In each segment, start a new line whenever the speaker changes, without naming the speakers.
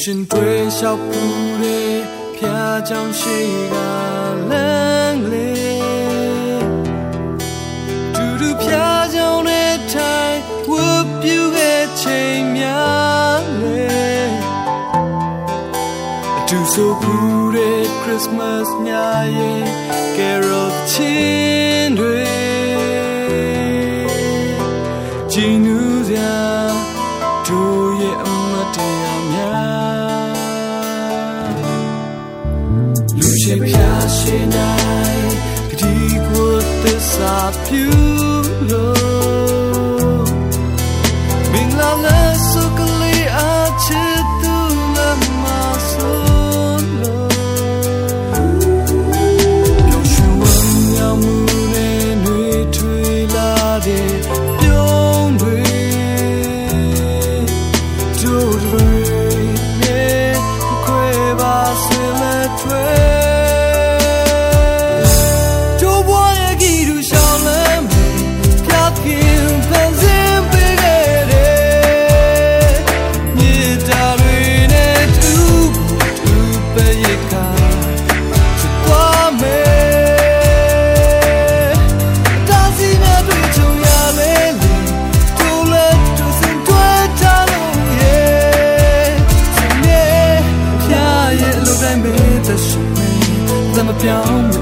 ရှင်တွေ့笑不累飘将谁个冷泪嘟嘟飘将的太我不给ချိန်များလေတူဆိုဘူးတဲ့ Christmas ညာရဲ့ Carol ချင်းတွေဂျင်းနူးစရာတို့ရဲ့ တရားများလူရှင်ပြားရှင်တိုင်းဒီကိုသစ္စာပြု world. Não te amo.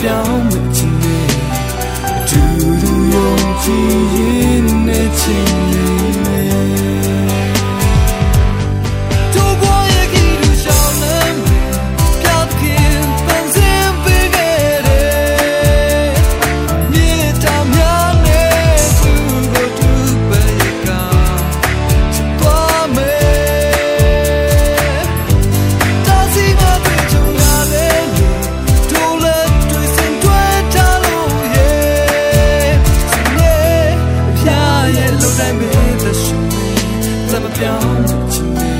ပြောင်းမချင်လေအတူတူယုံကြည် ပြောင်းချင်နေ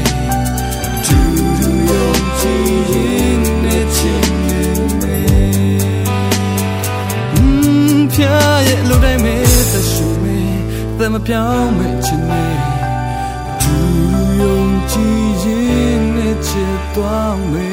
ဒူဒူယုံကြည်ရင်နဲ့ချင်နေမေอืมဖျားရဲ့လူတိုင်းမေသက်ရှူမေသက်မပြောင်းမေချင်နေဒူဒူယုံကြည်ရင်နဲ့ချစ်သွားမေ